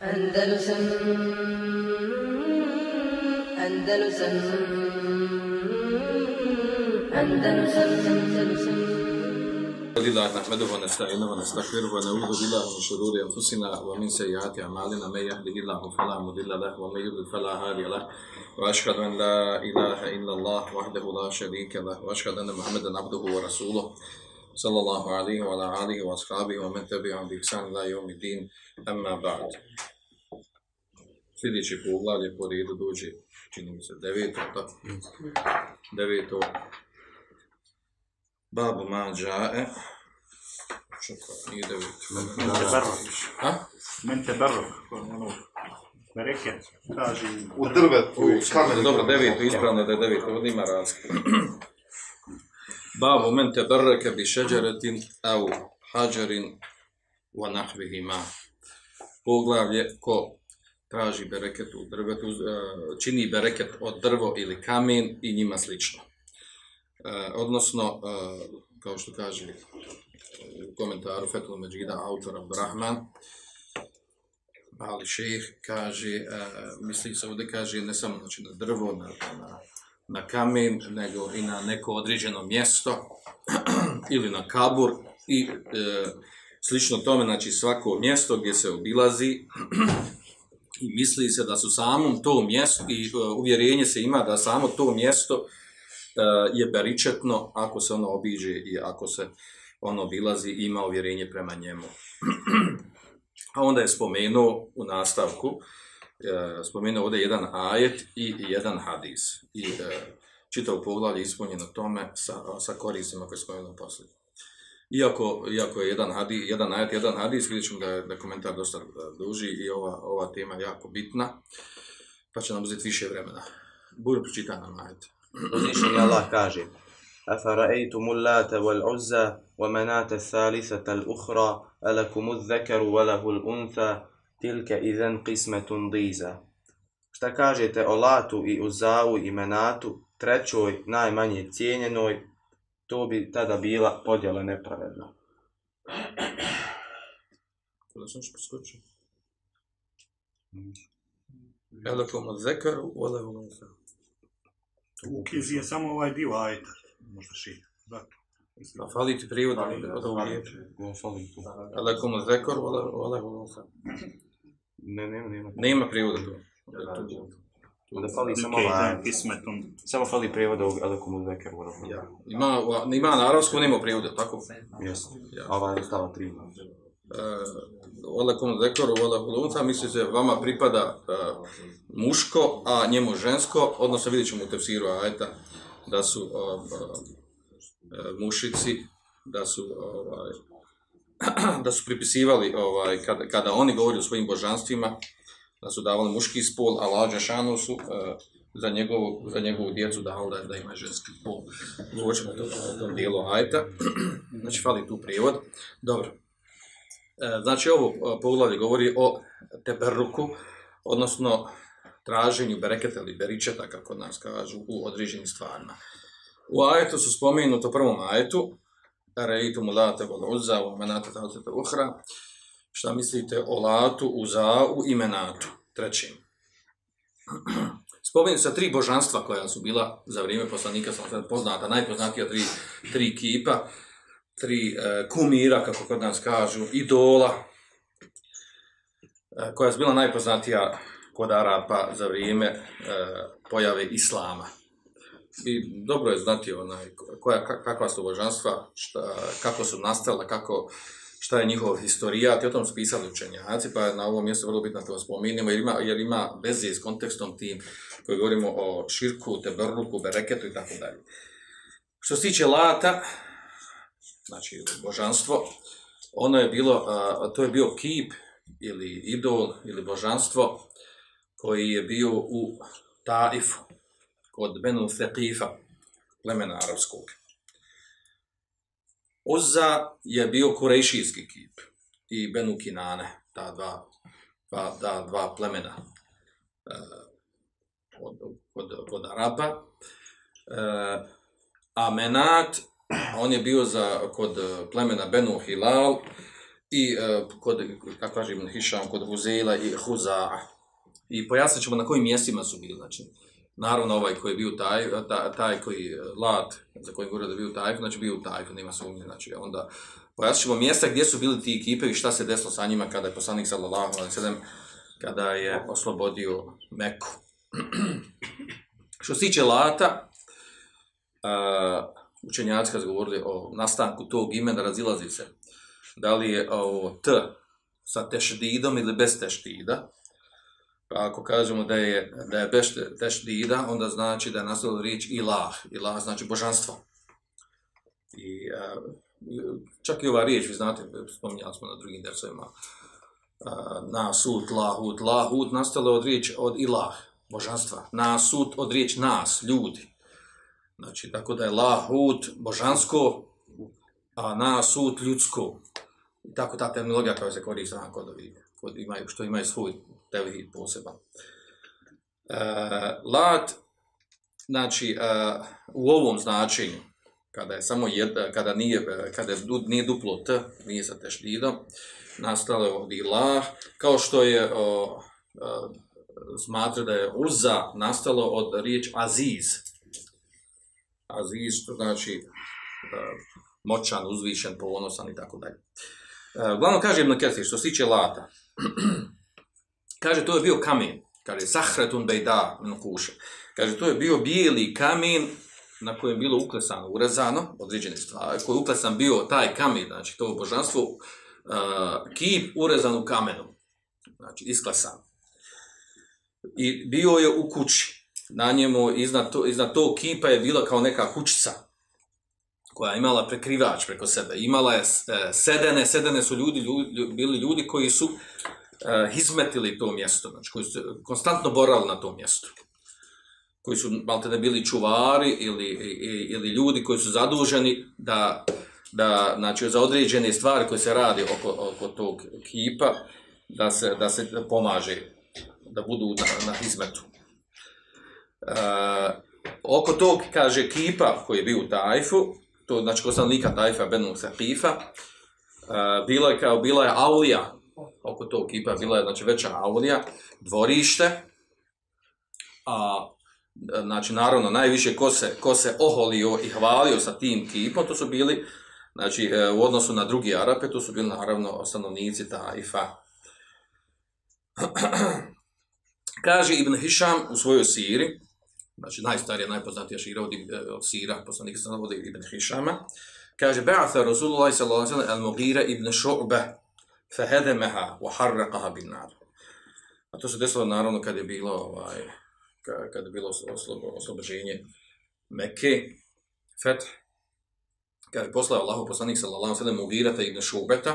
Andalusam Andalusam Andalusam Andalusam لله نحمده ونستعينه ونستغفره ونعوذ بالله من شرور أنفسنا ومن سيئات أعمالنا. من يهده الله فلا مضل له ومن يضلل فلا هادي له. وأشهد أن لا إله إلا الله وحده لا شريك له. وأشهد أن محمدا عبده ورسوله. sallallahu alihi wa ala alihi wa ashabihi wa men tebi bi ihsan la yawmi din amma ba'd. Sljedeće poglavlje po redu dođe, čini mi se, deveto, tako? Deveto. Babu ma džae. E? Čekaj, nije deveto. Men barok. Ha? Men barok. Bereket, ono, kaži... U drvetu, u kamenu. Dobro, deveto, ispravno da je deveto, ovdje ima razlika. Babu men te brreke bi šeđeretin au hađarin wa nahvihima. Poglavlje ko traži bereket u drvetu, e, čini bereket od drvo ili kamen i njima slično. E, odnosno, e, kao što kaže u komentaru Fethul Međida autor Abdurrahman, Ali šejh kaže, misli se ovdje kaže ne samo znači, na drvo, na, na, na kamen, nego i na neko određeno mjesto ili na kabur i e, slično tome, znači svako mjesto gdje se obilazi i misli se da su samom to mjesto i e, uvjerenje se ima da samo to mjesto e, je beričetno ako se ono obiđe i ako se ono obilazi ima uvjerenje prema njemu. A onda je spomenuo u nastavku, spomenuo ovdje jedan ajet i jedan hadis. I e, čitav poglavlje ispunjeno tome sa, sa koristima koje spomenuo poslije. Iako, iako je jedan, hadi, jedan ajet, jedan hadis, vidjet ćemo da je, da je komentar dosta e, duži i ova, ova tema je jako bitna, pa će nam uzeti više vremena. Budu pročitan nam ajet. Uzvišeni Allah kaže أفرأيتم اللات والعزى ومناة الثالثة الأخرى ألكم الذكر وله الأنثى tilke izen kismetun diza. Šta kažete o latu i uzavu i menatu, trećoj, najmanje cijenjenoj, to bi tada bila podjela nepravedna. Kada sam preskočio. Elekom od zekaru, olekom od U knjizi je samo ovaj dio ajta, možda šije. Zato. A fali ti prijevod od ovog Ja Elekom od zekaru, olekom od zekaru. Ne, ne, nema. Nema prijevoda tu. Da fali samo ovaj, kismetun. samo fali prijevod ovog Alekum Zeker. Ja. Ima, ima na arabskom, nema prijevoda, tako? Jesu. Ja. A ovaj je stava tri. Olekum zekaru, ole unsa, misli se vama pripada e, muško, a njemu žensko, odnosno vidjet ćemo u tefsiru ajeta da su o, e, mušici, da su ovaj, da su pripisivali ovaj, kada, kada oni govori o svojim božanstvima, da su davali muški spol, a lađa šanu su e, za, njegovu, za njegovu djecu davali da, da ima ženski pol. Govorit to o tom dijelu ajta. Znači, fali tu prijevod. Dobro. E, Znači, ovo e, poglavlje govori o teberruku, odnosno traženju bereketa ili beričeta, kako nas kažu, u određenim stvarima. U ajetu su spomenuto u prvom ajetu, Reitu mulate vol uzza, u taltete uhra, šta mislite o latu, uzau i menatu, trećim. Spomenuti sa tri božanstva koja su bila za vrijeme poslanika, sam sad poznata, najpoznatija tri, tri kipa, tri e, kumira, kako kod nas kažu, idola, e, koja je bila najpoznatija kod Arapa za vrijeme e, pojave Islama. I dobro je znati onaj, koja, ka- kakva su božanstva, šta, kako su nastala, kako, šta je njihov historijat, i o tom su pisali učenjaci, pa na ovom mjestu vrlo bitno da to spominjemo, jer ima, jer ima veze s kontekstom tim koji govorimo o širku, teberluku, bereketu i tako dalje. Što se tiče lata, znači božanstvo, ono je bilo, a, to je bio kip ili idol ili božanstvo koji je bio u Taifu, kod Benu Feqifa, plemena arapskog. Uzza je bio kurejšijski kip i Benu Kinane, ta dva, dva, ta dva plemena e, od, kod, kod Arapa. E, a Menat, on je bio za, kod plemena Benu Hilal i e, kod, kako kaže Ibn Hišam, kod Huzela i Huza'a. I pojasnit ćemo na kojim mjestima su bili. Znači, naravno ovaj koji je bio taj, ta- taj koji e, Lat, za koji govore da je bio taj, znači bio u Tajfu, nema sumnje. Znači, onda pojasnit ćemo mjesta gdje su bili ti ekipe i šta se desilo sa njima kada je poslanik sallallahu alejhi ve sellem kada je oslobodio Meku. Što se tiče Lata, a, učenjaci kad govorili o nastanku tog imena razilazi se. Da li je ovo T sa tešdidom ili bez teštida. Pa ako kažemo da je, da je bez teštida, onda znači da je nastala riječ ilah. Ilah znači božanstvo. I čak i ova riječ, vi znate, spominjali smo na drugim dersovima, a, nasut, lahut, lahut, nastalo od riječ od ilah, božanstva. Nasut od riječ nas, ljudi. Znači, tako da je lahut božansko, a nasut ljudsko. I tako ta terminologija koja se koristi kod kod imaju, što imaju svoj tevhid poseban. E, lat, znači, e, u ovom značenju, kada je samo jedna, kada nije, e, kada je, nije duplo t, nije sa teštidom, nastalo je od ilah, kao što je o, o, smatra da je uza nastalo od riječ aziz. Aziz, što znači moćan, uzvišen, ponosan i tako dalje. Uglavnom kaže Ibn Ketir, što se tiče lata, kaže to je bio kamen, kaže sahretun bejda min kuša. Kaže to je bio bijeli kamen na kojem je bilo uklesano, urezano, određene stvari, koji je uklesan bio taj kamen, znači to božanstvo, uh, kip urezan u kamenu, znači isklesan. I bio je u kući. Na njemu iznad, to, iznad tog kipa je bila kao neka kućica koja je imala prekrivač preko sebe. Imala je e, sedene, sedene su ljudi, ljudi bili ljudi koji su e, izmetili to mjesto, znači koji su konstantno borali na tom mjestu. Koji su malte ne bili čuvari ili, ili ljudi koji su zaduženi da, da znači, za određene stvari koje se radi oko, oko tog kipa, da se, da se pomaže, da budu na, na izmetu. E, oko tog, kaže, kipa koji je bio u Tajfu, to znači kod stanovnika Tajfa, Benu Sakifa, e, bila je kao, bila je aulija, oko tog kipa bila je znači veća aulija, dvorište, a e, znači naravno najviše ko se, ko se oholio i hvalio sa tim kipom, to su bili znači e, u odnosu na drugi Arape, to su bili naravno stanovnici Tajfa. Kaže Ibn Hišam u svojoj siri, znači najstarija, najpoznatija šira od, Ibn- od sira, poslanika se Ibn Hišama, kaže, Ba'atha Rasulullah sallallahu al-Mughira ibn Šu'be, fahedemaha, wa harraqaha bin nar. A to se desilo naravno kad je bilo, ovaj, ka- kad je bilo oslo- oslobođenje Mekke, Feth, kad je poslao Allahu poslanik sallallahu alaihi sallam Mughirata ibn Šu'beta,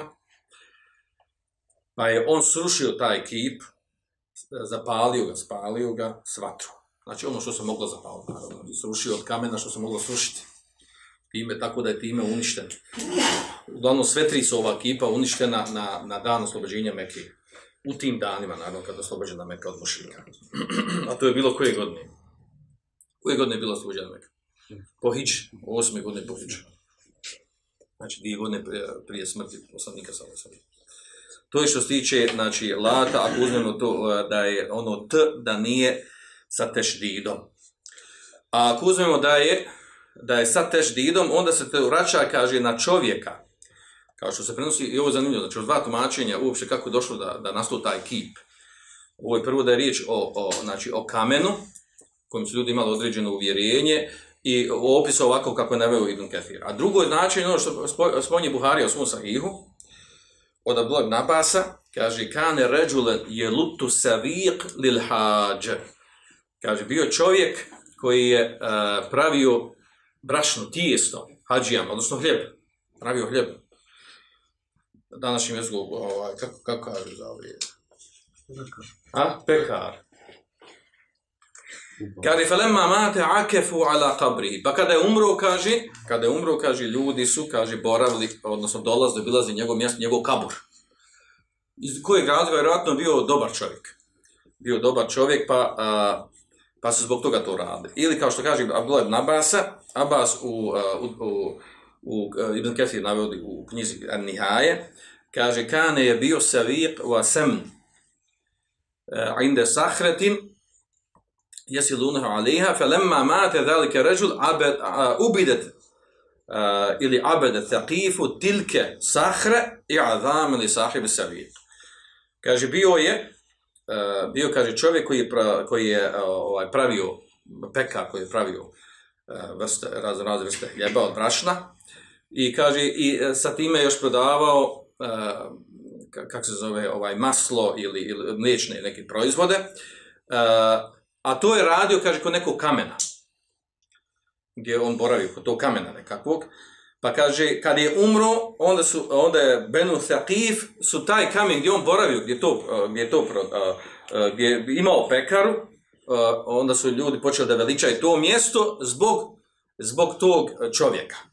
pa je on srušio taj kip, zapalio ga, spalio ga s vatru. Znači ono što se moglo zapaliti, naravno, i srušio od kamena što se moglo srušiti. Time, tako da je time uništen. Uglavnom sve tri su ova kipa uništena na, na dan oslobođenja Mekke. U tim danima, naravno, kada je oslobođena Meka od mušrika. A to je bilo koje godine? Koje godine je bila oslobođena Meka? Po Hidž, osme godine po Hidž. Znači dvije godine prije, prije smrti poslanika sa To je što se tiče, znači, lata, ako uzmemo to e, da je ono t, da nije sa tešdidom. A ako uzmemo da je, da je sa tešdidom, onda se to vraća, kaže, na čovjeka. Kao što se prenosi, i ovo je zanimljivo, znači, od dva tumačenja uopće kako je došlo da, da nastao taj kip. Ovo je prvo da je riječ o, o, znači, o kamenu, kojim su ljudi imali određeno uvjerenje, i o opisu ovako kako je naveo Ibn Kathir. A drugo je značenje, ono što spo- spominje Buharija u svom sahihu, od Abdullah ibn Abasa, kaže, kane ređulen je lutu saviq lil hađe. Kaže, bio je čovjek koji je uh, pravio brašno, tijesto, hađijama, odnosno hljeb. Pravio hljeb. Današnjim jezikom, ovaj, kako, kako kažu za ovaj? A? Pekar. Kaže, felemma mate akefu ala kabri. Pa kada je umro, kaže, kada je umro, kaže, ljudi su, kaže, boravili, odnosno dolazili, obilazi njegov mjesto, njegov kabur. Iz kojeg razloga je vjerojatno bio dobar čovjek. Bio dobar čovjek, pa, a, pa su zbog toga to radili. Ili kao što kaže Abdullah ibn Abasa, Abbas u, u, u, u Ibn Kathir navodi u knjizi An-Nihaje, kaže, kane je bio saviq wa sem inde sahretin, jesilunahu aliha, felemma mate dhalike režul abed, a, ubidet ili abedet thaqifu tilke sahre i azam ili sahibi saviq. Kaže, bio je, bio, kaže, čovjek koji je, pra- koji je ovaj, pravio, pekar koji je pravio vrste, razne, razne vrste hljeba od brašna, i kaže, i e, sa time još prodavao, e, ka- kako se zove, ovaj maslo ili, ili mliječne neke proizvode, e, a to je radio, kaže, kod nekog kamena, gdje je on boravio, kod tog kamena nekakvog, pa kaže, kad je umro, onda, su, onda je Benu Thaqif, su taj kamen gdje on boravio, gdje je to, gdje je to gdje je imao pekaru, onda su ljudi počeli da veličaju to mjesto zbog, zbog tog čovjeka.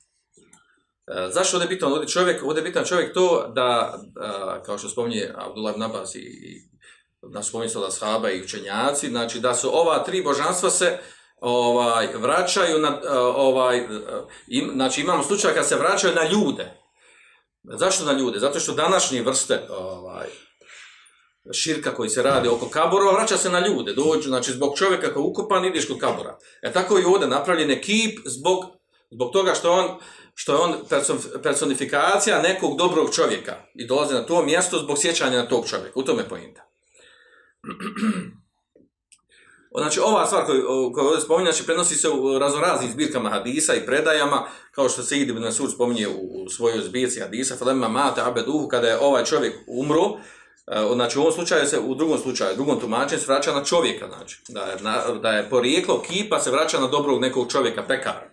E, Zašto ovdje je bitan ovdje čovjek? Ovdje je bitan čovjek to da, a, kao što spominje Abdullah ibn Abbas i, i da spominje sada shaba i učenjaci, znači da su ova tri božanstva se ovaj vraćaju na a, ovaj znači imamo slučaj kad se vraćaju na ljude. Zašto na ljude? Zato što današnje vrste ovaj širka koji se radi oko kabura, vraća se na ljude, dođu, znači zbog čovjeka koji je ukopan ideš kod kabura. E tako i ovdje napravljen je kip zbog, zbog toga što on što je on perso- personifikacija nekog dobrog čovjeka i dolazi na to mjesto zbog sjećanja na tog čovjeka. U tome je pojenta. Znači, ova stvar koju, koju ovdje spominje, znači, prenosi se u raznoraznim zbirkama hadisa i predajama, kao što se Ibn Nasud spominje u, u svojoj zbirci hadisa, Falema Mate Abeduhu, kada je ovaj čovjek umro, e, znači u ovom slučaju se, u drugom slučaju, u drugom tumačenju se vraća na čovjeka, znači, da je, na, da je porijeklo kipa se vraća na dobrog nekog čovjeka, pekara.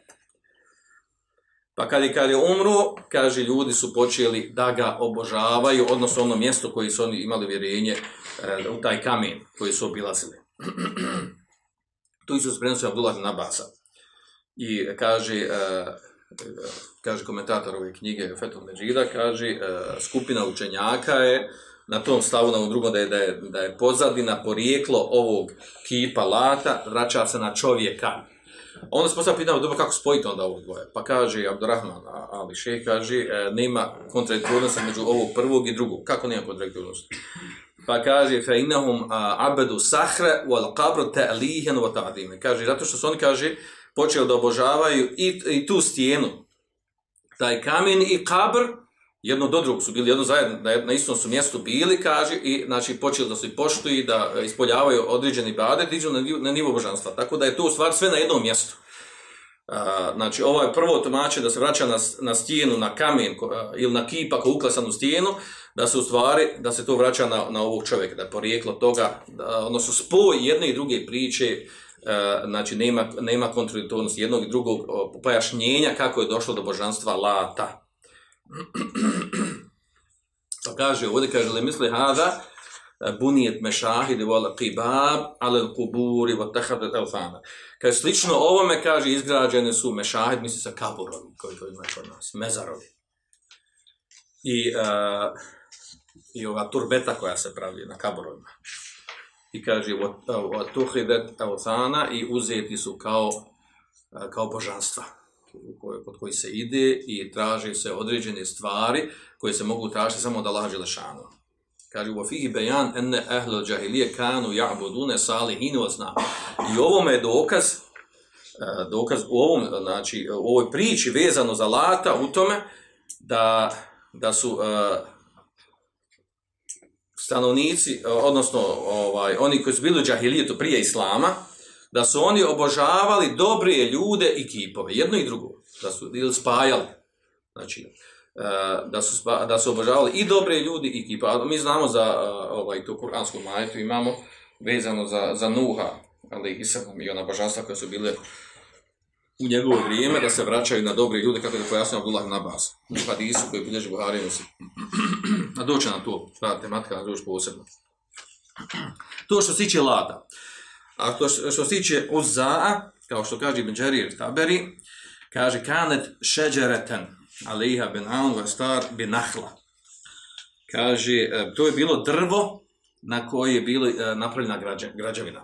Pa kad je, kad je umro, kaže, ljudi su počeli da ga obožavaju, odnosno ono mjesto koje su oni imali vjerenje e, u taj kamen koji su obilazili. tu su se prenosili Abdullah ibn Abasa. I kaže, e, e, kaže komentator ove knjige Fetul Međida, kaže, skupina učenjaka je na tom stavu, na ovom drugom, da je, da je, da je pozadina, porijeklo ovog kipa lata, vraća se na čovjeka. Onda se postavlja pitanje, dobro, kako spojiti onda ovo dvoje? Pa kaže Abdurrahman Ali Šeh, kaže, e, nema kontradiktornosti među ovog prvog i drugog. Kako nema kontradiktornosti? Pa kaže, fe innahum abedu sahre wal qabr ta'lihan wa ta'dime. Kaže, zato što su oni, kaže, počeli da obožavaju i, i tu stijenu, taj kamen i kabr, jedno do drugog su bili, jedno zajedno, na, na istom su mjestu bili, kaže, i znači počeli da se poštuju da e, ispoljavaju određeni bade, dižu na, na nivo božanstva. Tako da je to u stvari sve na jednom mjestu. A, znači, ovo je prvo tumače da se vraća na, na stijenu, na kamen a, ili na kipa koji uklesan stijenu, da se u stvari, da se to vraća na, na ovog čovjeka, da je porijeklo toga, da, odnosno spoj jedne i druge priče, e, znači nema, nema kontradiktornosti jednog i drugog pojašnjenja kako je došlo do božanstva Lata. Pa kaže, ovdje kaže, li misli hada, bunijet mešahidi wal qibab ale kuburi wa tahadat elfana. Kaže, slično ovome, kaže, izgrađene su mešahid, misli sa kaburovi, koji to imaju kod nas, mezarovi. I, uh, i ova turbeta koja se pravi na kaburovima. I kaže, wa tuhidat elfana i uzeti su kao, uh, kao božanstva kod koji se ide i traži se određene stvari koje se mogu tražiti samo da lađe lešanu. Kaže, u fihi bejan enne ehlel džahilije kanu ja'budune salihinu osna. I ovome je dokaz, e, dokaz u ovom, znači, u ovoj priči vezano za lata u tome da, da su e, stanovnici, e, odnosno ovaj, oni koji su bili u džahilijetu prije islama, da su oni obožavali dobre ljude i kipove, jedno i drugo, da su ili spajali. Znači, e, da su, da su obožavali i dobre ljudi i kipa. A mi znamo za e, ovaj, tu kuransku majetu, imamo vezano za, za Nuha, ali i sam i ona božanstva koja su bile u njegovo vrijeme da se vraćaju na dobre ljude, kako je pojasnio Abdullah ibn Abbas. U hadisu koji bilježi Buhari nosi. A doće na to, ta tematika na posebno. To što se tiče lata. A to što, što se tiče Uzza'a, kao što kaže Ibn Đerir Taberi, kaže kanet šeđereten aliha bin aun star bin nahla. Kaže, e, to je bilo drvo na koje je bilo e, napravljena građe, građevina.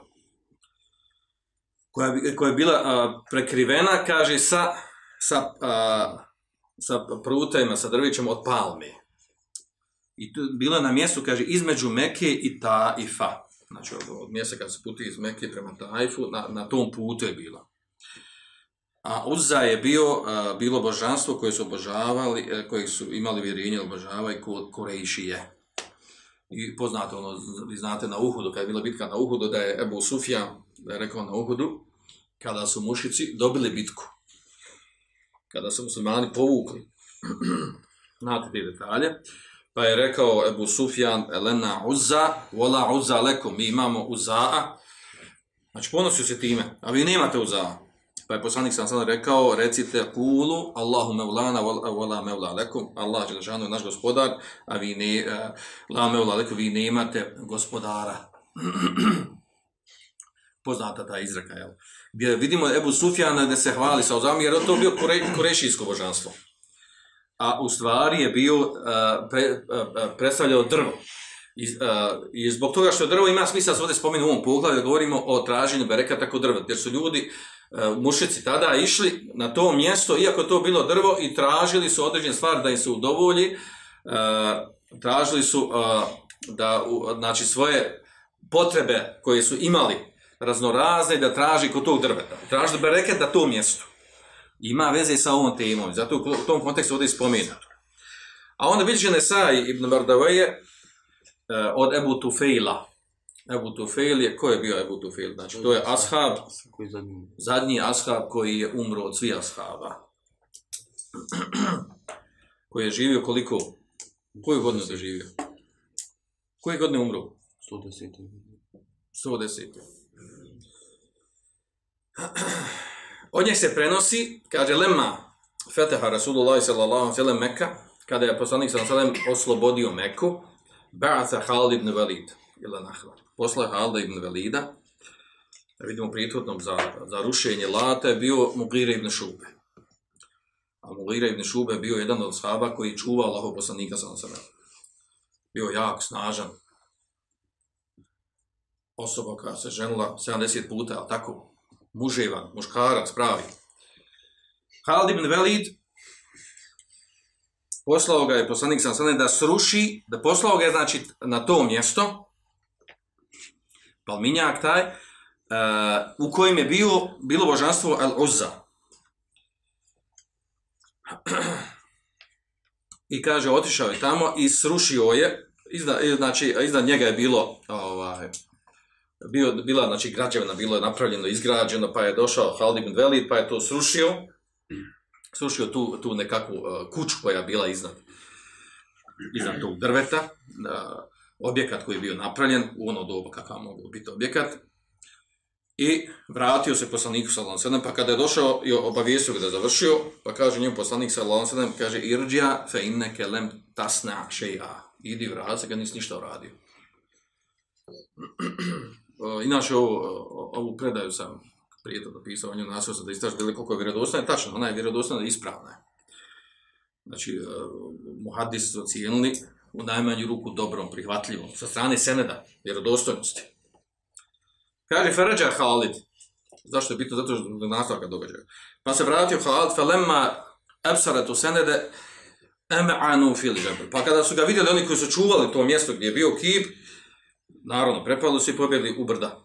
Koja, koja je bila a, prekrivena, kaže, sa, sa, sa prutajima, sa drvićem od palme. I tu, bilo je na mjestu, kaže, između Mekke i Taifa. Znači, od, od mjesta kad se putuje iz Mekke prema Taifu, na, na tom putu je bilo. A Uzza je bio, a, bilo božanstvo koje su obožavali, e, koji su imali vjerenje, obožavaju ko- Korejšije. I poznato ono, vi znate na Uhudu, kad je bila bitka na Uhudu, da je Ebu je rekao na Uhudu, kada su mušici dobili bitku, kada su muslimani povukli, znate te detalje, pa je rekao Ebu Sufjan, Elena Uzza, vola Uzza lekom, mi imamo Uzza'a, znači ponosio se time, a vi nemate Uzza'a. Pa je poslanik sam sada rekao, recite kulu, Allahu mevlana, wala mevla lekum, Allah je naš gospodar, a vi ne, uh, la mevla lekum, vi nemate gospodara. Poznata ta izreka, jel? Gdje vidimo Ebu Sufjana da se hvali sa Uzzaom, jer je to bio kore, korešijsko božanstvo. A u stvari je bio, pre, uh, uh, predstavljao drvo. I, zbog toga što drvo ima smisla se ovdje spomenu u ovom poglavlju, govorimo o traženju berekata kod drva, jer su ljudi, mušici tada išli na to mjesto, iako to bilo drvo, i tražili su određene stvari da im se udovolji, tražili su da, znači, svoje potrebe koje su imali raznorazne, da traži kod tog drveta. Tražili bereket na tom mjestu. Ima veze sa ovom temom, zato u tom kontekstu ovdje je spomenuto. A onda bilježi Nesai ibn Mardavaje, uh, od Ebu Tufejla. Ebu Tufejl je, ko je bio Ebu Tufejl? Znači, to je ashab, zadnji? ashab koji je umro od svih ashaba. koji je živio koliko? Koju godinu je živio? Koje godine umro? 110. 110. Od njih se prenosi, kaže Lema, Feteha Rasulullah sallallahu sallam Mekka, kada je poslanik sallallahu oslobodio Meku, Ba'atha Khalid ibn Walid, ila Nahla. Posla Khalid ibn Walida, da vidimo prijetvodnom za, za rušenje Lata, je bio Mugire ibn Šube. A Mugire ibn Šube je bio jedan od sahaba koji čuva Allahov poslanika sallallahu. Bio jak, snažan, osoba koja se ženila 70 puta, ali tako, muževan, muškarac, pravi. Halid ibn Velid poslao ga je poslanik sam sada da sruši, da poslao ga je znači na to mjesto, palminjak taj, uh, u kojem je bio, bilo božanstvo Al-Uzza. I kaže, otišao je tamo i srušio je, iznad, znači, iznad njega je bilo ovaj, bio, bila znači građevina, bilo je napravljeno, izgrađeno, pa je došao Halid ibn Velid, pa je to srušio, srušio tu, tu nekakvu uh, kuću koja je bila iznad, iznad tog drveta, uh, objekat koji je bio napravljen, u ono doba kakav mogu biti objekat, i vratio se poslaniku sallallahu pa kada je došao i obavijestio ga da je završio, pa kaže njemu poslanik sallallahu kaže irđa fe inneke lem tasna shay'a. Idi vrati se, ga nisi ništa uradio. Uh, inače, ovo, ovu predaju sam prije toga pisao, on je nasio sam da istraži da li koliko je vjerodostojna, tačno, ona je vjerodostojna i ispravna. Znači, uh, muhadis su ocijenili u najmanju ruku dobrom, prihvatljivom, sa strane seneda, vjerodostojnosti. Kaže Ferađa Halid, zašto je bitno? Zato što je nastavka događaja. Pa se vratio Halid, felemma ebsaratu senede em'anu fil. Pa kada su ga vidjeli oni koji su čuvali to mjesto gdje je bio kip, naravno, prepali su i pobjegli u brda.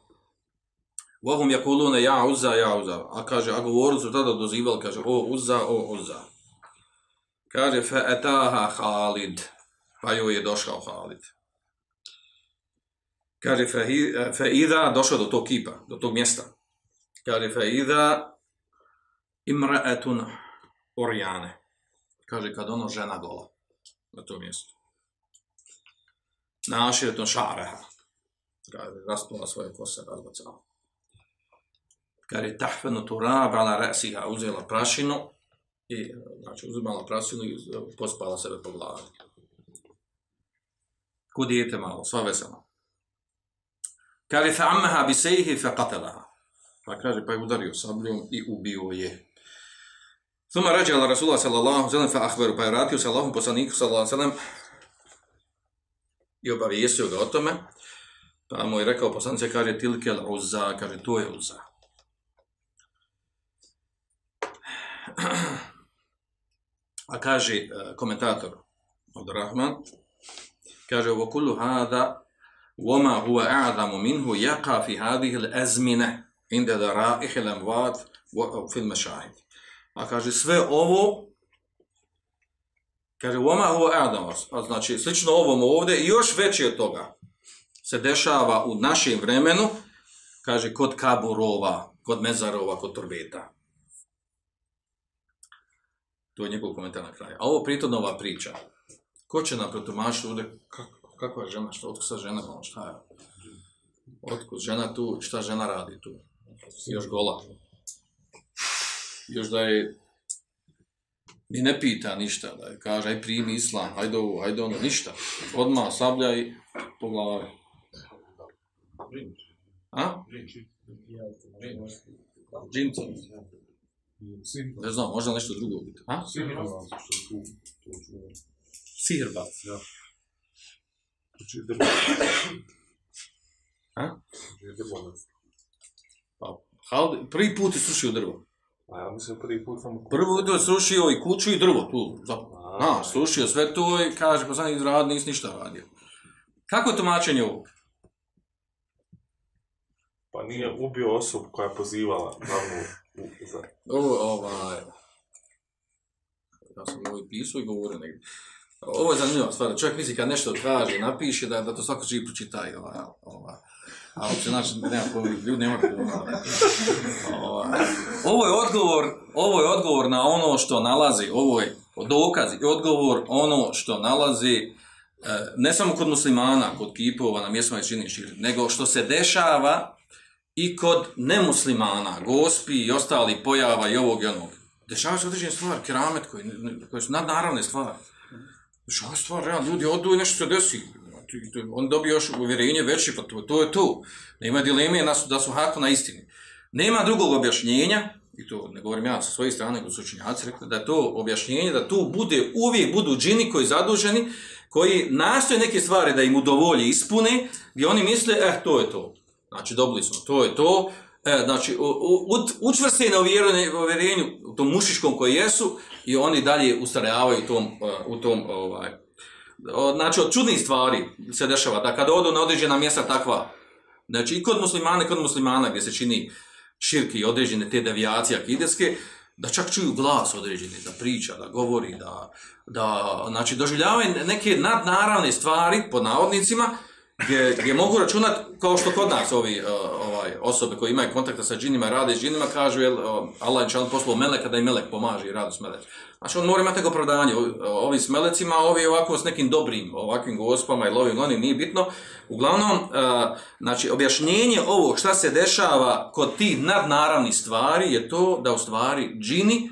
Vohum jakulune ja uza, ja uza. A kaže, a govorili su tada dozivali, kaže, o uza, o uza. Kaže, fe etaha Halid. Pa joj je došao Halid. Kaže, fe, ida, došao do tog kipa, do tog mjesta. Kaže, fe ida imraetun orjane. Kaže, kad ono žena gola na tom mjestu. Naširetun šareha. Raspala svoje kose, razbacala. Kaže, tahfenu turab ala resiha, uzela prašinu i, znači, uzimala prašinu i pospala sebe po glavi. Ko dijete malo, sva vesela. Kaže, fa ammeha bi sejhi fa qatalaha. Pa kaže, pa je udario sabljom i ubio je. Thuma rađala Rasulullah sallallahu sallam fa ahveru, pa je vratio se Allahom poslaniku sallallahu sallam i obavijestio ga o tome. Pa mu je rekao poslanice, kaže, tilke al uzza, kaže, to je uzza. A kaže uh, komentator od Rahman, Kaže, ovo kullu hada, وما هو أعظم منه يقع في هذه الأزمنة عند ذرائح الأموات وفي المشاهد. A kaže, sve ovo, kaže, وما هو أعظم, a znači, slično ovom ovdje i još veće od toga se dešava u našem vremenu, kaže, kod kaburova, kod mezarova, kod turbeta. To je njegov komentar na kraju. A ovo pritom nova priča. Ko će nam protumačiti ovdje kako, kakva je žena, što, otkud sad žena, malo, šta je? Otkud žena tu, šta žena radi tu? Još gola. Još da je ni ne pita ništa, da je kaže, aj primi islam, ajde ovo, ajde ono, ništa. Odmah sablja i po glavi. A? Džinca. Ne znam, možda nešto drugo biti. A? Sihirbac. A? Pa, Halde, prvi put je srušio drvo. A ja mislim prvi put sam... Prvo je srušio i kuću i drvo tu. Na, srušio sve to i kaže, pa sam izrad, nis ništa radio. Kako je tumačenje ovog? Pa nije ubio osobu koja je pozivala glavnu za... Ovo, ovaj... Ja sam ovo i pisao i govorio negdje. Ovo je zanimljiva stvar. Čovjek misli kad nešto kaže, napiše, da, da to svako živi pročita i ovaj, ovaj. A uopće znači, nema ljudi nema pojma. Ovaj. Ovo je odgovor, ovo je odgovor na ono što nalazi, ovo je dokaz i odgovor ono što nalazi e, ne samo kod muslimana, kod kipova na mjestima i čini nego što se dešava i kod nemuslimana, gospi i ostali pojava i ovog i onog. Dešavaju se određene stvari, keramet koji, koje su nadnaravne stvari. Dešavaju se stvari, realno, ljudi odu i nešto se desi. On dobije još uvjerenje veće, pa to, to je to. Nema dileme da su, da su hako na istini. Nema drugog objašnjenja, i to ne govorim ja sa svoje strane, nego su učenjaci rekli, da je to objašnjenje, da tu bude, uvijek budu džini koji zaduženi, koji nastoje neke stvari da im udovolje ispune, gdje oni misle, eh, to je to. Znači, dobili smo, to je to. E, znači, učvrste na uvjerenju, u tom mušiškom koji jesu i oni dalje ustrajavaju u tom, e, u tom ovaj, znači, od čudnih stvari se dešava, da kada odu na određena mjesta takva, znači i kod muslimana kod muslimana gdje se čini širki i određene te devijacije akideske, da čak čuju glas određeni, da priča, da govori, da, da znači, doživljavaju neke nadnaravne stvari, pod navodnicima, gdje, gdje mogu računati, kao što kod nas ovi uh, ovaj, osobe koji imaju kontakta sa džinima, rade s džinima, kažu, jel, uh, Allah je član poslao meleka da im melek pomaže i radi s melek. Znači, on mora imati opravdanje, ovi, ovi s melecima, ovi ovako s nekim dobrim, ovakvim gospama ili ovim, onim, nije bitno. Uglavnom, uh, znači, objašnjenje ovog šta se dešava kod tih nadnaravnih stvari je to da u stvari džini,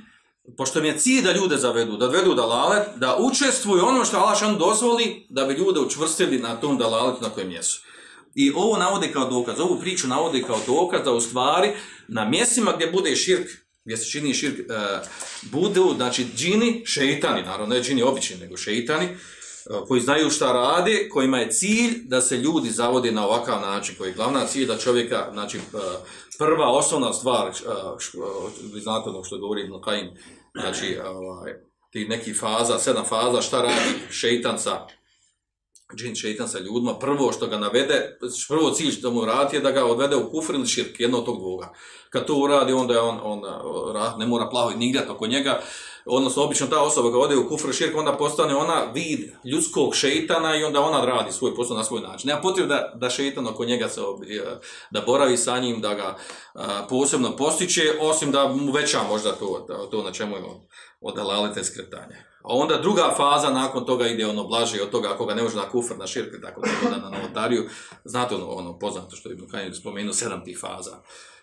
pošto im je cilj da ljude zavedu, da vedu dalalet, da učestvuju ono što Allah šan dozvoli, da bi ljude učvrstili na tom dalaletu na kojem jesu. I ovo navode kao dokaz, ovu priču navode kao dokaz da u stvari na mjestima gdje bude širk, gdje se čini širk, e, budu, znači, džini, šeitani, naravno ne džini obični, nego šeitani, e, koji znaju šta rade, kojima je cilj da se ljudi zavode na ovakav način, koji je glavna cilj da čovjeka, znači, e, prva osnovna stvar, e, znate ono što govori Ibn znači, ovaj, ti neki faza, sedam faza, šta radi šeitan sa džin šeitan sa ljudima, prvo što ga navede, prvo cilj što mu radi je da ga odvede u kufr ili širk, jedno tog dvoga. Kad to uradi, onda je on, on ne mora plavo nigdje oko njega, odnosno obično ta osoba kad ode u kufr širk, onda postane ona vid ljudskog šeitana i onda ona radi svoj posao na svoj način. Nema potrebe da, da šeitan oko njega se, da boravi sa njim, da ga posebno postiče, osim da mu veća možda to, to, na čemu je odalalite skretanje. A onda druga faza nakon toga ide ono blaže od toga ako ga ne može na kufr, na širk, tako da na novotariju. Znate ono, ono poznato što je Ibn Kajim spomenuo, sedam tih faza.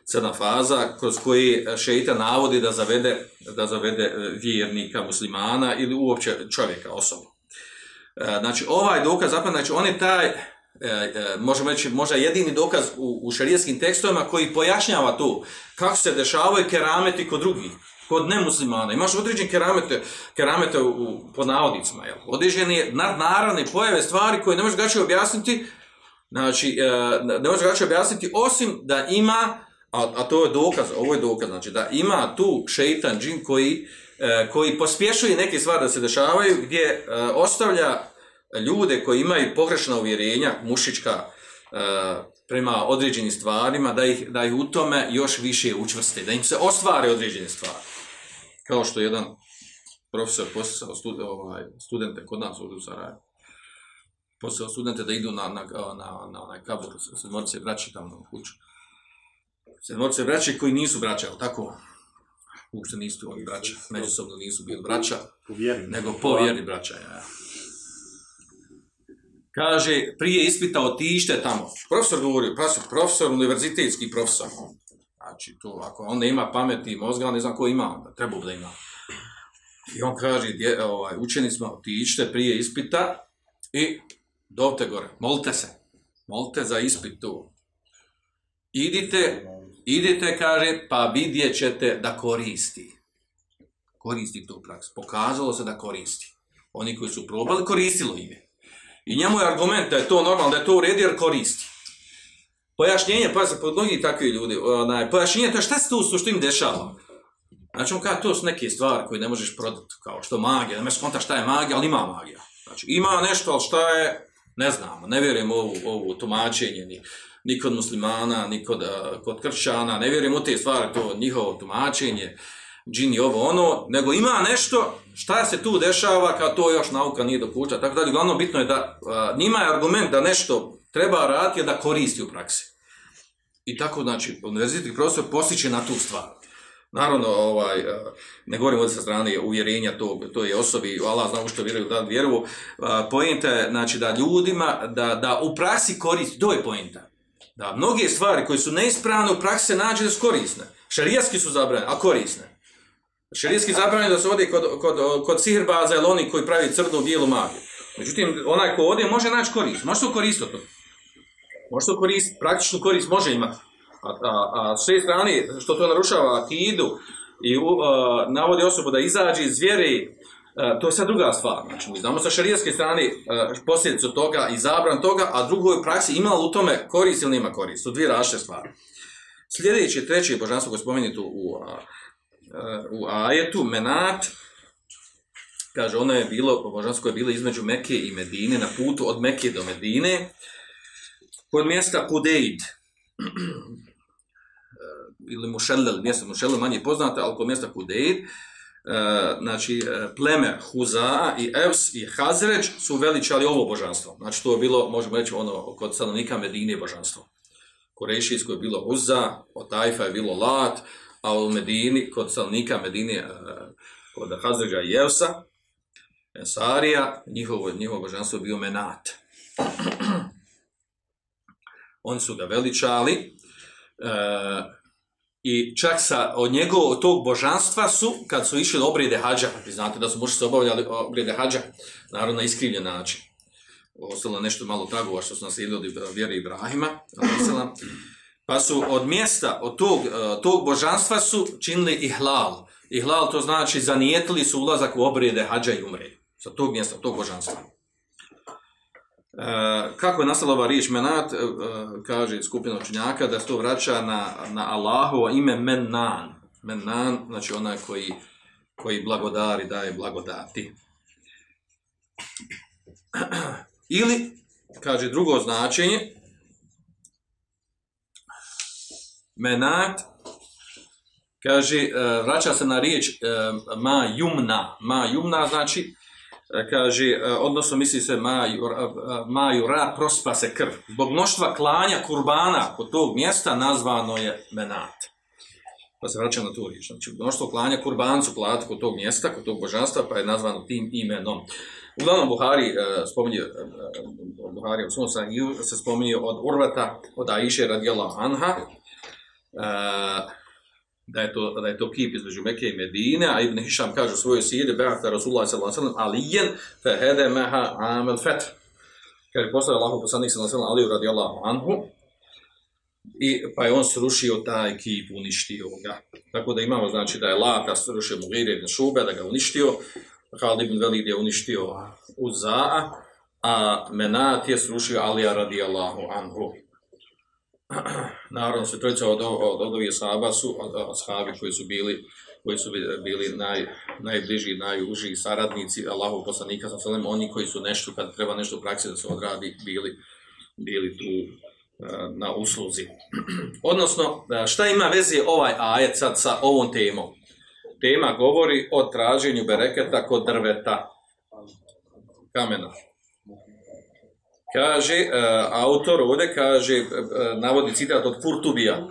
Sedam faza kroz koji šeitan navodi da zavede, da zavede e, vjernika, muslimana ili uopće čovjeka, osobu. E, Znači, ovaj dokaz, zapravo, znači, on je taj, e, možemo reći, možda jedini dokaz u, u šarijetskim tekstovima koji pojašnjava to kako se dešavaju kerameti kod drugih, kod nemuslimana. Imaš određene keramete, keramete u, pod navodnicima, jel? određene nadnaravne pojave stvari koje ne možeš drugačije objasniti, znači, e, ne možeš drugačije objasniti osim da ima, a, a to je dokaz, ovo je dokaz, znači da ima tu šeitan, džin koji, e, koji pospješuje neke stvari da se dešavaju, gdje e, ostavlja ljude koji imaju pogrešna uvjerenja, mušička, prema određenim stvarima, da ih, da ih u tome još više učvrste, da im se ostvare određene stvari. Kao što je jedan profesor posao stud, ovaj, studente kod nas ovdje u Sarajevu. Posao studente da idu na, na, na, na onaj kabur, sedmorice braći tamo u kuću. Sedmorice braće koji nisu braća, ali tako? Uopšte nisu oni braća, međusobno nisu bili braća, nego po vjeri braća. Ja. Kaže, prije ispita otište tamo. Profesor govori, profesor, profesor, univerzitetski profesor. Znači, to, ako on ne ima pameti mozga, ne znam ko ima, onda treba da ima. I on kaže, dje, ovaj, učenicima otište prije ispita i dovte gore, molite se. Molite za ispit tu. Idite, idite, kaže, pa vidjet ćete da koristi. Koristi tu praksu. Pokazalo se da koristi. Oni koji su probali, koristilo im je. I njemu je argument da je to normalno, da je to u redu jer koristi. Pojašnjenje, pa se pod mnogi takvi ljudi, onaj, pojašnjenje to je šta se tu u suštini dešava. Znači on kaže, to su neke stvari koje ne možeš prodati, kao što magija, ne možeš skonta šta je magija, ali ima magija. Znači ima nešto, ali šta je, ne znamo, ne vjerujem u ovu, ovu tumačenje, ni, ni kod muslimana, ni kod, a, kod kršćana, ne vjerujem u te stvari, to njihovo tumačenje, džini ovo ono, nego ima nešto šta se tu dešava kad to još nauka nije dokučila, tako dalje. Uglavnom bitno je da a, njima je argument da nešto treba raditi, da koristi u praksi. I tako, znači, univerzitetski profesor postiče na tu stvar. Naravno, ovaj, eh, ne govorim ovdje sa strane uvjerenja tog, to je osobi, Allah zna u što vjeruju, da vjeruju. Pojenta je, znači, da ljudima, da, da u praksi koristi, to je pojenta. Da mnoge stvari koje su neispravne u praksi se nađe da su korisne. Šarijatski su zabranjene, a korisne. Šarijatski zabranjeno da se ode kod, kod, kod sihirbaza ili oni koji pravi crnu bijelu magiju. Međutim, onaj ko ode može naći korist, može se koristiti to. Može se koristiti, praktičnu korist može imati. A, a, a s te strane, što to narušava akidu i u, a, navodi osobu da izađe iz vjere, a, to je sad druga stvar. Znači, mi znamo sa šarijetske strane a, posljedicu toga i zabran toga, a drugo je praksi ima li u tome korist ili nema korist. To dvije različite stvari. Sljedeće, treće božanstvo koje spomenuti u, a, u ajetu, menat, kaže, ono je bilo, božanstvo je bilo između Mekke i Medine, na putu od Mekke do Medine, kod mjesta Kudeid, ili Mušellel, mjesto Mušellel manje poznate, ali kod mjesta Kudeid, e, znači e, pleme Huza i Evs i Hazreć su veličali ovo božanstvo. Znači to je bilo, možemo reći, ono kod stanovnika Medine božanstvo. Korešijsko je bilo Huza, od Tajfa je bilo Lat, a u Medini, kod stanovnika Medine, kod Hazređa i Evsa, Ensarija, njihovo, njihovo božanstvo je bio Menat. Oni su ga veličali, e, I čak sa od njegovog tog božanstva su, kad su išli obrijede hađa, vi znate da su mušli se obavljali obrijede hađa, naravno na iskrivljen način. Ostalo nešto malo tragova što su naslijedili od vjere Ibrahima, alisalam. pa su od mjesta, od tog, tog božanstva su činili ihlal. Ihlal to znači zanijetili su ulazak u obrijede hađa i umre. Sa tog mjesta, tog božanstva. E, kako je nastala ova riječ menat, e, kaže skupina učenjaka da se to vraća na, na Allahovo ime mennan. Mennan, znači onaj koji, koji blagodari, daje blagodati. Ili, kaže drugo značenje, menat, kaže, e, vraća se na riječ ma jumna. Ma jumna znači kaže, odnosno misli se maju, maju ra, prospa se krv. Zbog mnoštva klanja kurbana kod tog mjesta nazvano je menat. Pa se vraća na tu riječ. Znači, mnoštvo klanja kurbancu plati kod tog mjesta, kod tog božanstva, pa je nazvano tim imenom. Uglavnom, Buhari uh, spominje, uh, Buhari u svom se spominje od Urvata, od Aisha radijallahu anha, da je to da je to kip između Mekke i Medine, a Ibn Hisham kaže u svojoj siri Ba'atha Rasulullah sallallahu alejhi ve sellem aliyan fa hada maha am al-fath. Kaže posle Allahu poslanik sallallahu alejhi ve sellem Ali radijallahu anhu i pa je on srušio taj kip, uništio ga. Tako da imamo znači da je Lata srušio Mugire ibn Šube, da ga uništio, Khalid ibn Velid je uništio Uza'a, a Menat je srušio Alija radijallahu anhu. naravno se od, od, od ovih sahaba su od- ashabi koji su bili koji su bili- naj, najbliži, najuži saradnici Allahov poslanika sa selem, oni koji su nešto, kad treba nešto praksi da se odradi, bili, bili tu e, na usluzi. Odnosno, e, šta ima veze ovaj ajet sad sa ovom temom? Tema govori o traženju bereketa kod drveta, kamena. Kaže, e, autor ovdje kaže, e, e, navodi citat od Kurtubija.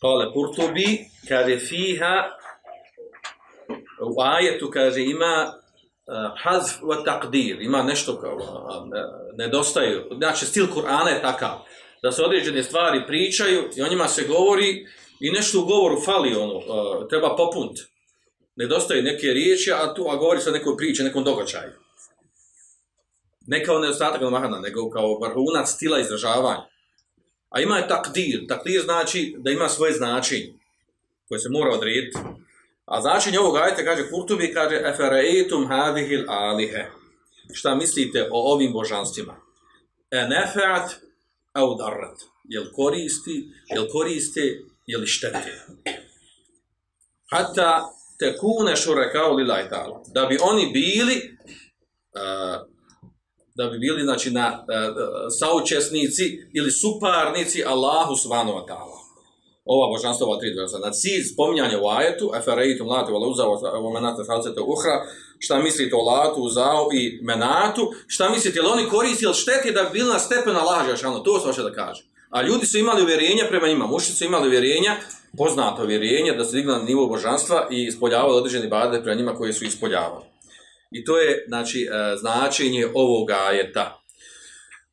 Kale Kurtubi, kaže fiha, u ajetu kaže ima uh, hazf wa taqdir, ima nešto kao, uh, nedostaje, znači stil Kur'ana je takav, da se određene stvari pričaju i o njima se govori i nešto u govoru fali ono, uh, treba popunt. Nedostaje neke riječi, a tu a govori se o nekoj priči, nekom događaju. Ne kao nedostatak mahana, nego kao vrhunac stila izražavanja. A ima je takdir. Takdir znači da ima svoje značenje koje se mora odrediti. A značenje ovog ajta kaže Kurtubi, kaže Efereitum hadihil alihe. Šta mislite o ovim božanstvima? E nefeat au darrat. Jel koristi, jel koriste, jel štete? Hata te kune šurekao ta'ala. Da bi oni bili uh, da bi bili znači na uh, saučesnici ili suparnici Allahu subhanahu wa ta'ala. Ova božanstva, ova tri dvesa. Na cilj spominjanja u ajetu, efereitum latu vala uzao o menate falcete uhra, šta mislite o latu, uzao i menatu, šta mislite, jel oni koristili ili šteti da bi bili na stepen Allaha Žešanu, to se hoće da kaže. A ljudi su imali uvjerenja prema njima, mušci su imali uvjerenja, poznato uvjerenje da su digli na nivo božanstva i ispoljavali određeni bade prema njima koji su ispoljavali. I to je, znači, e, značenje ovoga ajeta.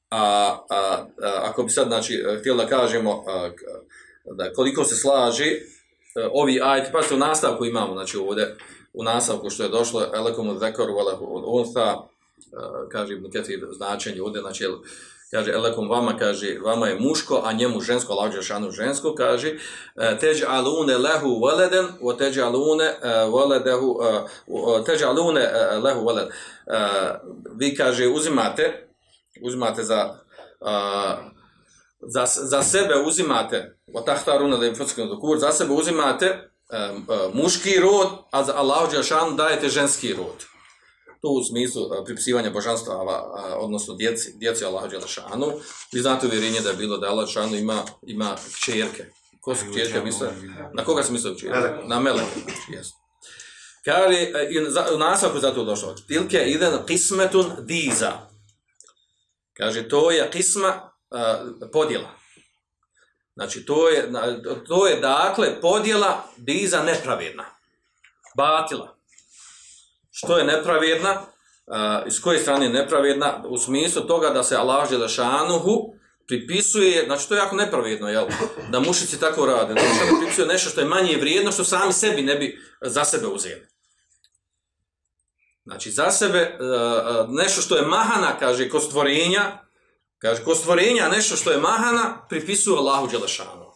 A, a, a, ako bi sad, znači, htjeli da kažemo a, da koliko se slaže e, ovi ajeti, pa u nastavku imamo, znači ovdje, u nastavku što je došlo, elekom od zekoru, unsta, kaže Ibn Ketir značenje ovdje, znači, kaže, elekom vama, kaže, vama je muško, a njemu žensko, Allah Đeršanu žensko, kaže, teđ alune lehu veleden, o teđ alune veledehu, teđ alune lehu veled. Vi, kaže, uzimate, uzimate za, za, za sebe uzimate, o tahtaruna da im dokur, za sebe uzimate muški rod, a za Allah dajete ženski rod to u smislu uh, pripisivanja božanstava, uh, odnosno djeci, djeci Allaha Đelešanu. Vi znate uvjerenje da je bilo da Allah Đelešanu ima, ima kćerke. Ko su kćerke misle? Na koga se misle kćerke? Na Melek. Znači, jesu. Kaže, i za, u nastavku zato došlo. Tilke iden kismetun diza. Kaže, to je kisma uh, podjela. Znači, to je, to je dakle podjela diza nepravedna. Batila što je nepravedna, uh, iz koje strane je nepravedna, u smislu toga da se Allah Želešanuhu pripisuje, znači to je jako nepravedno, jel? da mušici tako rade, da mušici pripisuje nešto što je manje vrijedno, što sami sebi ne bi za sebe uzeli. Znači, za sebe, uh, nešto što je mahana, kaže, kod stvorenja, kaže, kod stvorenja nešto što je mahana, pripisuju Allahu Đelešanu.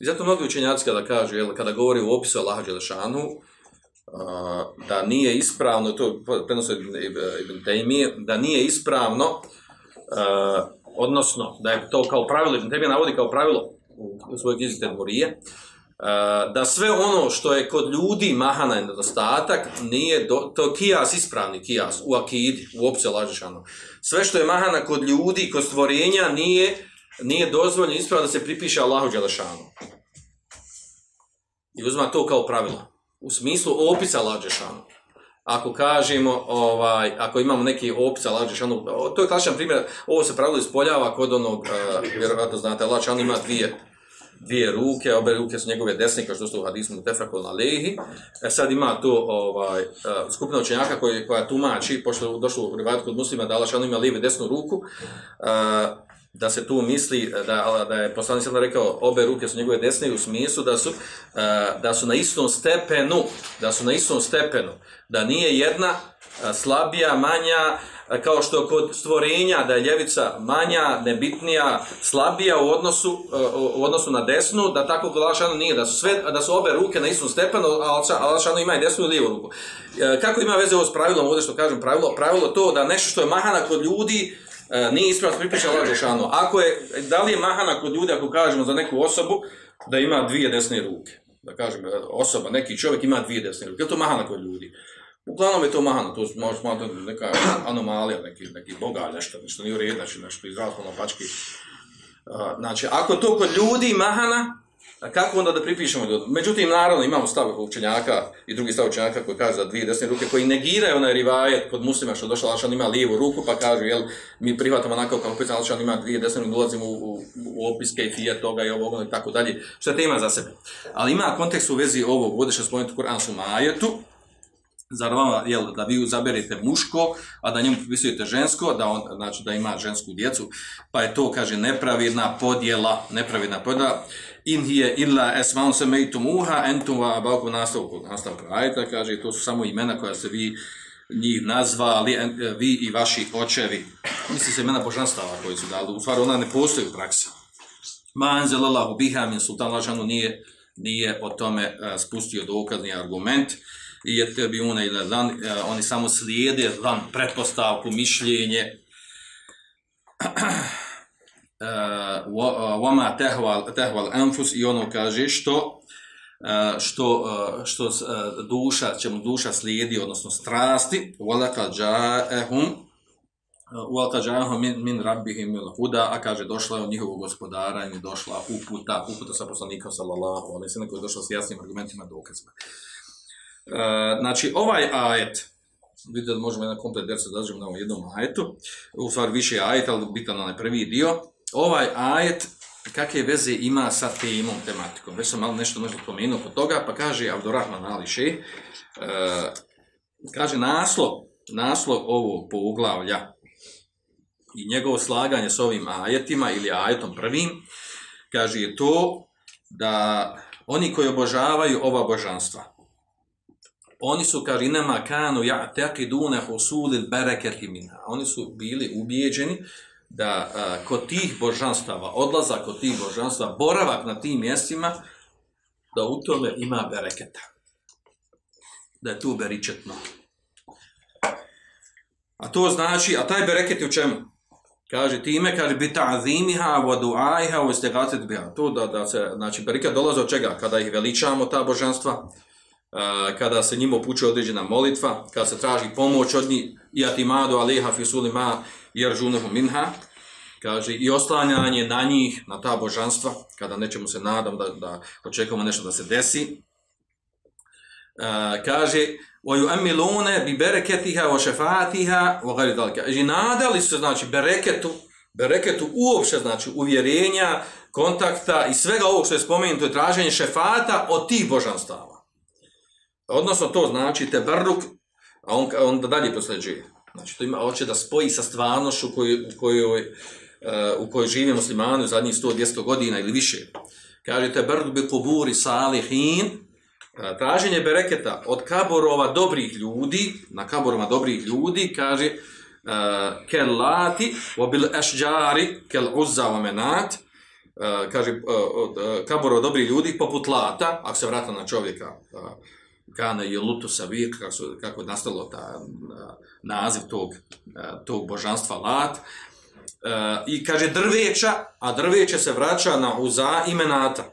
I zato mnogi učenjaci kada kažu, jel, kada govori u opisu Allahu Đelešanu, da nije ispravno, to prenosio Ibn Taymije, da nije ispravno, uh, odnosno da je to kao pravilo, Ibn Taymije navodi kao pravilo u, svojoj knjizi Tedmurije, uh, da sve ono što je kod ljudi mahana i nedostatak, nije do, to kijas ispravni kijas u akidi, u opće lažišano. Sve što je mahana kod ljudi, kod stvorenja, nije, nije dozvoljeno ispravno da se pripiše Allahu Đelešanu. I uzma to kao pravilo u smislu opisa lađešanu. Ako kažemo, ovaj, ako imamo neki opis lađešanu, to je klasičan primjer, ovo se pravilo ispoljava kod onog, uh, vjerovatno znate, lađešan ima dvije, dvije ruke, obe ruke su njegove desne, kao što su u hadismu tefrakul na lehi. E sad ima to ovaj, uh, skupina učenjaka koja, koja tumači, pošto je došlo u rivajat kod muslima, da lađešan ima lijevu desnu ruku, uh, da se tu misli da, da je poslanik sada rekao obe ruke su njegove desne u smislu da su, da su na istom stepenu, da su na istom stepenu, da nije jedna slabija, manja, kao što kod stvorenja da je ljevica manja, nebitnija, slabija u odnosu, u odnosu na desnu, da tako kod nije, da su, sve, da su obe ruke na istom stepenu, a Alšanu ima i desnu i lijevu ruku. Kako ima veze ovo s pravilom, ovdje što kažem pravilo, pravilo to da nešto što je mahana kod ljudi, e, nije ispravno pripiše Allah Đelešanu. Ako je, da li je mahana kod ljudi ako kažemo za neku osobu da ima dvije desne ruke? Da kažem, e, osoba, neki čovjek ima dvije desne ruke. Je to mahana kod ljudi? Uglavnom je to mahana, to može smatrati neka anomalija, neki, neki bogalj, nešto, nešto nije u redu, znači nešto na pački. A, Znači, ako to kod ljudi mahana, kako onda da pripišemo? Međutim, naravno, imamo stav učenjaka i drugi stav učenjaka koji kaže za dvije desne ruke, koji negiraju onaj rivajet kod muslima što došao, Alšan ima lijevu ruku, pa kažu, jel, mi prihvatamo onako kako pisano, Alšan ima dvije desne ruke, ulazimo u, u, u opiske i fija toga i ovoga i tako dalje, što je tema za sebe. Ali ima kontekst u vezi ovog, ovdje što spomenuti u Kur'anskom ajetu, Zar vama, jel, da vi zaberete muško, a da njemu pripisujete žensko, da on, znači da ima žensku djecu, pa je to, kaže, nepravidna podjela, nepravidna podjela, in hije illa esmaun se mejtumuha entum va abauku nastavku, nastavku ajta, kaže, to su samo imena koja se vi njih nazvali, en- vi i vaši očevi. Misli se imena božanstava koji su dali, u stvari ona ne postoji u praksi. Ma anzelallahu biha min sultan Lašanu nije, nije o tome eh, spustio dokazni argument i je tebi una ili dan, eh, oni samo slijede dan, pretpostavku, mišljenje, Wama tehval, anfus i ono kaže što eh, što, eh, što eh, duša, čemu duša slijedi, odnosno strasti, walaka ja'ahum Ualka džahom min, min rabbihim il huda, a kaže došla je od njihovog gospodara je došla uputa, uputa sa poslanikom sallallahu alaihi sallam koji je došao s jasnim argumentima i dokazima. Znači ovaj ajet, vidite da možemo jedan komplet der se zadržimo na ovom jednom ajetu, u stvari više je ajet, ali bitan onaj prvi dio. Ovaj ajet kakve veze ima sa temom, tematikom. Već sam malo nešto možda spomenuo kod toga, pa kaže Abdurrahman Ali e, kaže naslov, naslov ovog poglavlja i njegovo slaganje s ovim ajetima ili ajetom prvim, kaže je to da oni koji obožavaju ova božanstva, oni su karinama kanu ja taqiduna husulil bereketi minha. Oni su bili ubijeđeni da a, kod tih božanstava, odlazak kod tih božanstva, boravak na tim mjestima, da u tome ima bereketa. Da je tu beričetno. A to znači, a taj bereket je u čemu? Kaže time, kaže bi ta'zimiha wa du'aiha wa istighatat biha. To da, da se, znači bereket dolazi od čega? Kada ih veličamo ta božanstva, kada se njima upućuje određena molitva, kada se traži pomoć od njih, i atimadu aliha fisulima i žunehu minha, kaže, i oslanjanje na njih, na ta božanstva, kada nečemu se nadam da, da očekujemo nešto da se desi, Uh, kaže oju emilune bi bereketiha o šefatiha o Kaže, nadali su znači bereketu, bereketu uopće znači uvjerenja, kontakta i svega ovog što je spomenuto je traženje šefata od tih božanstava. Odnosno, to znači teberruk, a on, on da dalje posljeđuje. Znači, to ima, hoće da spoji sa stvarnošću u kojoj, uh, u kojoj žive muslimani u zadnjih 100-200 godina ili više. Kaže, teberruk bi kuburi salihin, E, traženje bereketa od kaborova dobrih ljudi, na kaboroma dobrih ljudi, kaže uh, kel lati, obil ešđari, kel uzza menat, kaže uh, kaborova dobrih ljudi, poput lata, ako se vrata na čovjeka, kane je lutu savik, kako, kako je nastalo ta naziv tog, tog božanstva lat, uh, i kaže drveća, a drveće se vraća na uza i menata.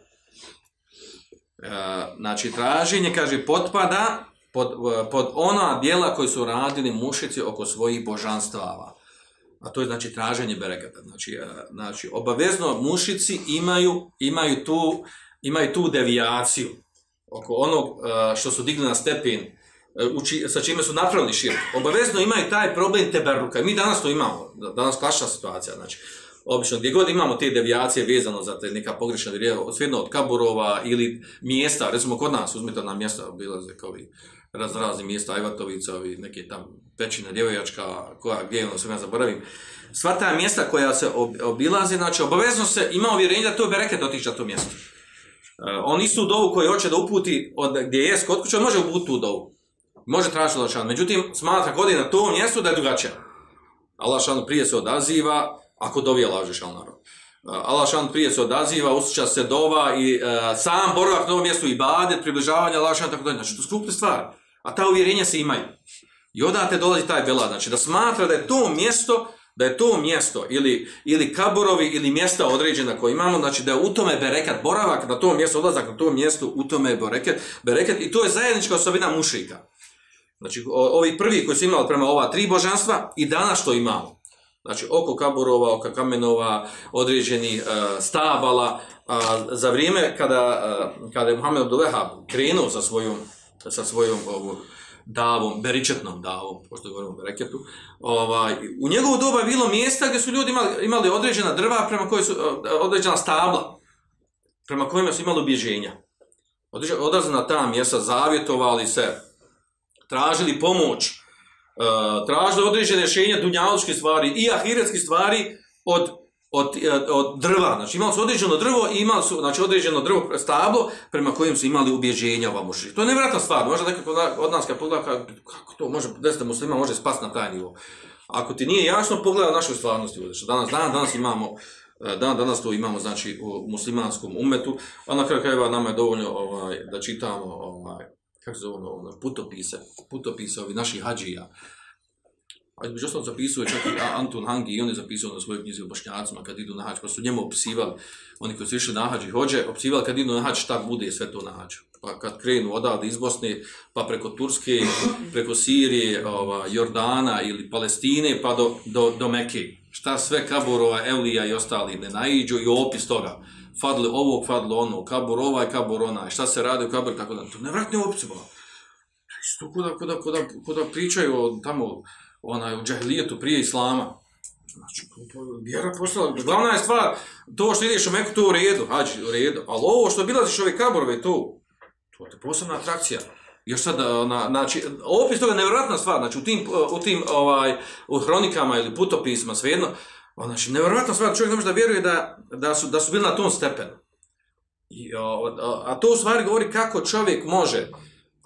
E, znači traženje, kaže, potpada pod, pod ona dijela koji su radili mušici oko svojih božanstava. A to je znači traženje berekata. Znači, e, znači obavezno mušici imaju, imaju, tu, imaju tu devijaciju oko onog e, što su digli na stepen uči, sa čime su napravili širk. Obavezno imaju taj problem teberuka. Mi danas to imamo. Danas klasična situacija. Znači, obično gdje god imamo te devijacije vezano za te neka pogrešna vjerija, svejedno od kaburova ili mjesta, recimo kod nas, uzmite na mjesta, bilaze kao i raz, razni mjesta, Ajvatovica, ovi neke tam pećina, djevojačka, koja, gdje ono sve ja zaboravim. Sva ta mjesta koja se ob, obilaze, znači obavezno se ima uvjerenje da to je bereket otići na to mjesto. Uh, on istu dovu koji hoće da uputi od gdje je kod kuće, on može uputiti tu dovu. Može tražiti Allah Međutim, smatra kod je na tom mjestu da je drugačija. Allah prije se odaziva, ako dovije laže šalnaru. Allah šan prije se odaziva, usjeća se dova i uh, sam boravak na ovom mjestu i badet, približavanje Allah šan tako dalje. Znači, to skupne stvari. A ta uvjerenja se imaju. I odate dolazi taj belad, znači da smatra da je to mjesto da je to mjesto ili, ili kaborovi ili mjesta određena koje imamo, znači da je u tome berekat, boravak na tom mjestu, odlazak na tom mjestu, u tome je berekat, berekat i to je zajednička osobina mušrika. Znači, ovi prvi koji su imali prema ova tri božanstva i danas što imamo. Znači, oko kaburova, oko kamenova, određeni stabala, a, za vrijeme kada, a, kada je Muhammed Abdul krenuo sa svojom, sa svojom ovom, davom, beričetnom davom, pošto govorimo o bereketu, ovaj, u njegovo doba je bilo mjesta gdje su ljudi imali, imali određena drva prema koje su, a, određena stabla, prema kojima su imali obježenja. Određena- Odlazili na ta mjesta, zavjetovali se, tražili pomoć, uh, tražili određene rješenja dunjaločke stvari i ahiretske stvari od, od, eh, od drva. Znači imali su određeno drvo i imali su znači, određeno drvo stablo prema kojem su imali ubježenja ova mušri. To je nevjerojatna stvar. Možda neko od nas kad pogleda ka- kako to može desiti da muslima može spasti na taj nivo. Ako ti nije jasno, pogledaj našoj stvarnosti. što Danas, dan, danas imamo eh, Dan danas to imamo znači u muslimanskom umetu, a na kraju krajeva nama je dovoljno ovaj, da čitamo ovaj, kako se zove ono, ono, putopise, putopise ovih naših hađija. A između ostalog zapisuje čak i Anton Hangi i on je zapisao na svojoj knjizi o bošnjacima kad idu na hađ, pa su njemu opisivali, oni koji su išli na hađ i hođe, opisivali kad idu na hađ šta bude sve to na hađu. Pa kad krenu odavde iz Bosne, pa preko Turske, preko Sirije, ova, Jordana ili Palestine, pa do, do, do Mekke. Šta sve kaburova, Evlija i ostali ne naiđu i opis toga. Fadli ovog, fadli ono, kabur ovaj, kabur onaj, šta se radi u kabur, tako da. To nevratni opis bilo. Isto kuda, kuda, kuda, kuda pričaju tamo, onaj, u džahilijetu prije islama. Znači, vjera postala, glavna je stvar, to što ideš u Meku, to u redu, hađi, u redu, ali ovo što obilaziš ove kaborove, to, to je posebna atrakcija. Još sad, na, znači, opis toga je nevjerojatna stvar, znači, u tim, u tim, ovaj, u hronikama ili putopisma, svejedno, znači, nevjerojatna stvar, čovjek ne može da vjeruje da, da, su, da su bili na tom stepenu. I, a, a to u stvari govori kako čovjek može,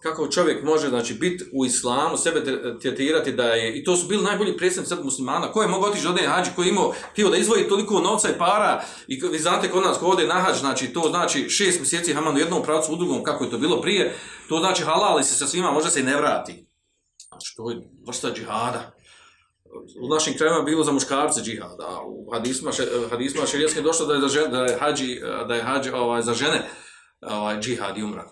kako čovjek može znači biti u islamu, sebe tre- tretirati da je, i to su bili najbolji predstavnici sad muslimana, ko je mogao otići jedan hađi, koji je imao, htio da izvoji toliko novca i para, i vi znate kod nas ko ode na hađ, znači to znači šest mjeseci haman u jednom pravcu, u drugom, kako je to bilo prije, to znači halali se sa svima, možda se i ne vrati. Znači to je vrsta džihada. U našim krajevima je bilo za muškarce džihada, a u hadisma, hadisma šerijatskim došlo da je, za žen, da je hađi, da je hađ ovaj, za žene ovaj, džihad i umra.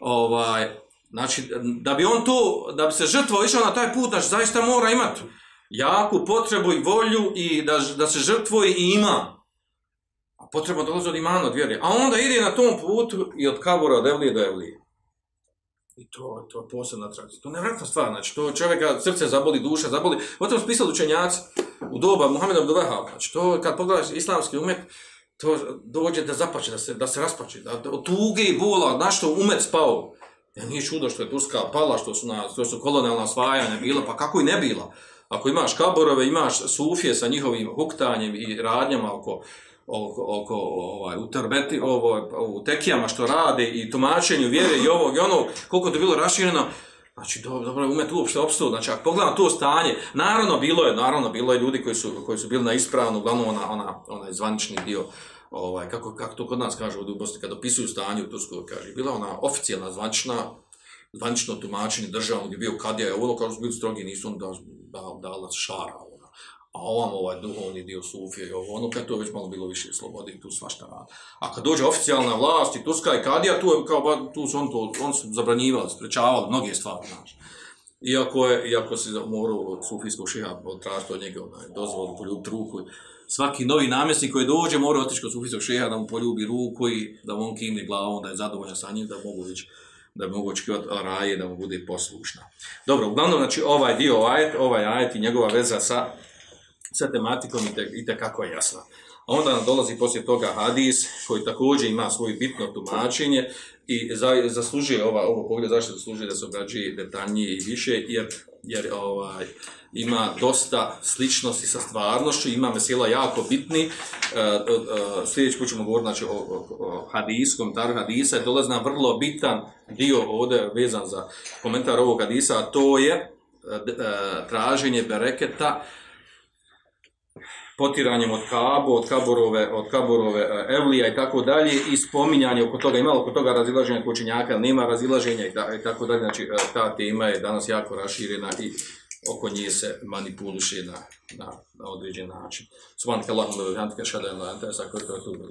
Ovaj, znači, da bi on to, da bi se žrtvo išao na taj put, znači zaista mora imati jaku potrebu i volju i da, da se žrtvuje i ima. A potreba dolazi od imana, od vjere. A onda ide na tom putu i od kabura od Evlije do Evlije. I to, to je posebna atrakcija. To je nevjerojatna stvar, znači to čovjeka srce zaboli, duša zaboli. O tom su pisali učenjaci u doba Muhameda Abdul Wahab. Znači to kad pogledaš islamski umet, to dođe da zapače, da se, da se raspače, da, da od tuge i bola, na što umet spao. Ja nije čudo što je Turska pala, što su, na, što su kolonijalna osvajanja bila, pa kako i ne bila. Ako imaš kaborove, imaš sufije sa njihovim huktanjem i radnjama oko, oko, oko ovaj, u terbeti, ovo, u tekijama što rade i tumačenju vjere i ovog i onog, koliko to bilo rašireno, Znači, dobro, dobro, umet uopšte opstuo. Znači, ako pogledam to stanje, naravno bilo je, naravno bilo je ljudi koji su, koji su bili na ispravnu, uglavnom ona, ona, onaj zvanični dio, ovaj, kako, kako to kod nas ovdje u Bosni, kad opisuju stanje u Turskoj, kaže, bila ona oficijalna, zvanična, zvanično tumačenje državnog je bio kadija, ono kao su bili strogi, nisu oni da, da, dala šara, ono. a ovam ovaj duhovni dio Sufije, i ovo, ono kad to je već malo bilo više slobode i tu svašta radi. A kad dođe oficijalna vlast i Turska i Kadija, tu, je kao, tu su on to, on su zabranjivali, sprečavali mnoge stvari, znaš. Iako, je, iako se morao od sufijskog šiha tražiti od njega onaj, dozvolu poljubiti ruku. Svaki novi namjesnik koji dođe mora otići kod sufijskog šiha da mu poljubi ruku i da on kimne glavom, da je zadovoljan sa njim, da mogu ići da mogu očekivati raje, da mu bude poslušna. Dobro, uglavnom, znači ovaj dio, ovaj ajet, i njegova veza sa, sa tematikom i, te, i kako je jasna. A onda nam dolazi poslije toga hadis koji također ima svoje bitno tumačenje i za, zaslužuje ova, ovo pogled zašto zaslužuje da se obrađuje detaljnije i više jer, jer ovaj, ima dosta sličnosti sa stvarnošću, ima mesela jako bitni. E, e, sljedeći put ćemo govoriti znači, o, o, o hadiskom, tar hadisa, dolazi nam vrlo bitan dio ovdje vezan za komentar ovog hadisa, a to je e, e, traženje bereketa potiranjem od Kabu, od Kaborove, od Kaborove e, Evlija i tako dalje i spominjanje oko toga, ima li oko toga razilaženja kod učenjaka, nema razilaženja i, ta- i tako dalje, znači e, ta tema je danas jako raširena i oko nje se manipuliše na, na, na određen način. Subhanak Allahumma wa bihamdika ashhadu an la ilaha illa anta astaghfiruka wa atubu